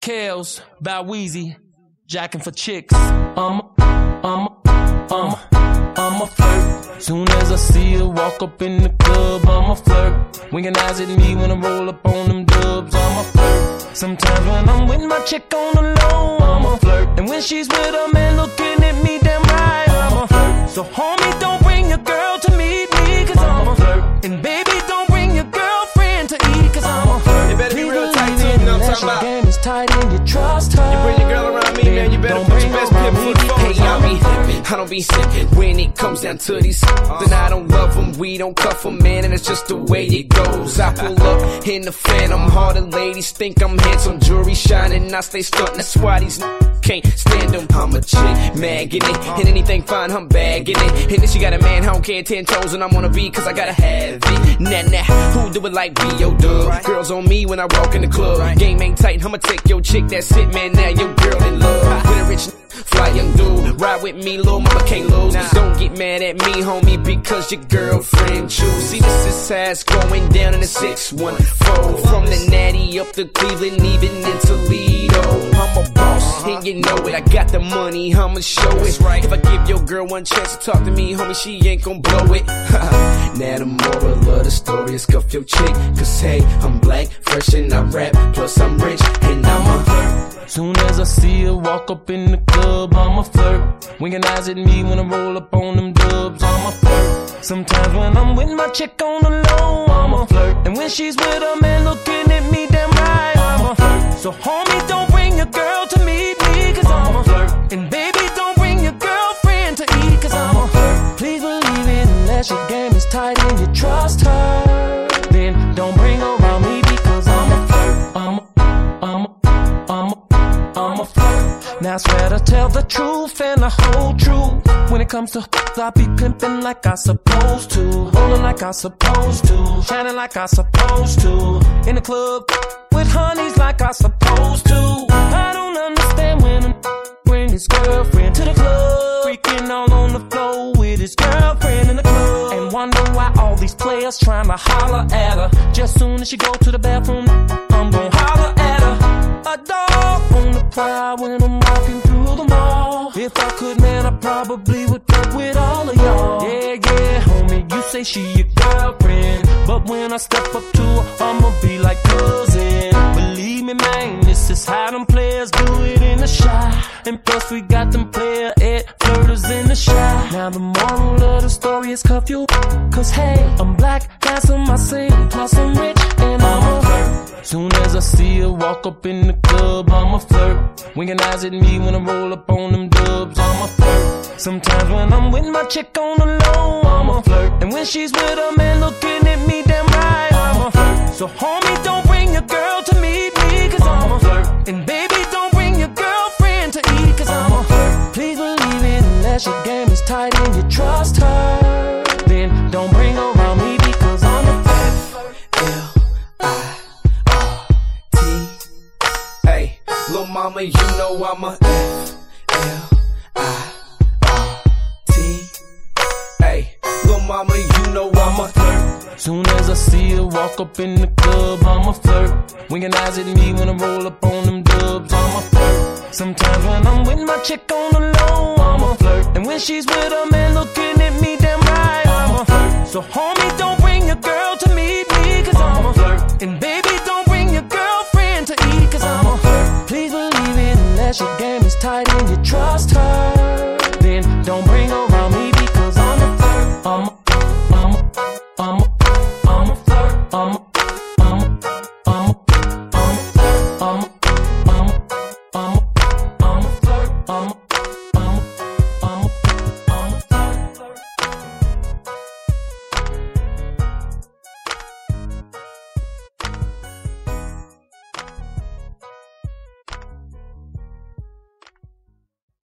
Kales, by Weezy, jacking for chicks. I'm, I'm, I'm, I'm a flirt. Soon as I see her walk up in the club, I'm a flirt. Winking eyes at me when I roll up on them dubs, I'm a flirt. Sometimes when I'm with my chick on the low, I'm a flirt. And when she's with a man looking at me damn right, I'm a flirt. So homie, I don't be sick when it comes down to these. Then I don't love them, we don't cuff them, man, and it's just the way it goes. I pull up in the phantom, hard and ladies think I'm handsome, jewelry shining, I stay stuck. That's why these can't stand them. I'm a chick, magging it, and anything fine, I'm bagging it. And if she got a man, I don't care, ten toes, and I'm on a beat, cause I gotta have it. Nah, nah, who do it like B.O. Dub? Girls on me when I walk in the club. Game ain't tight, I'ma take your chick, that's it, man, now your girl in love. With a rich Fly young dude, ride with me, little mama can't lose. Don't get mad at me, homie, because your girlfriend choose. See, this is it's going down in the 614. From the natty up to Cleveland, even in Toledo. I'm a Uh-huh. and you know it. I got the money, I'ma show it. Right. If I give your girl one chance to talk to me, homie, she ain't gon' blow it. now the moral of the story is cuff your chick. Cause hey, I'm black, fresh, and I rap. Plus I'm rich, and I'm a flirt. Soon as I see her walk up in the club, I'm a flirt. Winking eyes at me when I roll up on them dubs, I'm a flirt. Sometimes when I'm with my chick on the low, I'm a flirt. And when she's with a man looking at me I'm a, I'm a flirt. Now I swear to tell the truth and the whole truth. When it comes to I be pimping like I supposed to, rolling like I supposed to, shining like I supposed to, in the club with honeys like I supposed to. I don't understand when bring his girlfriend to the club, freaking all on the floor with his girlfriend in the club, and wonder why all these players trying to holler at her. Just soon as she go to the bathroom, I'm gon' holler. Dog on the prowl when I'm walking through the mall. If I could, man, I probably would fuck with all of y'all. Yeah, yeah, homie, you say she your girlfriend, but when I step up to her, I'ma be like cousin. Believe me, man, this is how them players do it in the shot. And plus, we got them player at flirters in the shot. Now, the moral of the story is cuff you. Cause hey, I'm black, handsome, I sing, plus I'm rich, Soon as I see her walk up in the club, I'm a flirt. Winking eyes at me when I roll up on them dubs, I'm a flirt. Sometimes when I'm with my chick on the low, I'm a flirt. And when she's with a man looking at me damn right, I'm a flirt. So homie, mama, you know I'm a F L I R T. Hey, little mama, you know I'm a flirt. Soon as I see her walk up in the club, I'm a flirt. Winking eyes at me when I roll up on them dubs, I'm a flirt. Sometimes when I'm with my chick on the low, I'm a flirt. And when she's with a man looking at me damn right, I'm a flirt. So homie, don't bring your girl to meet me, cause I'm a flirt. And baby, Your game is tight and you trust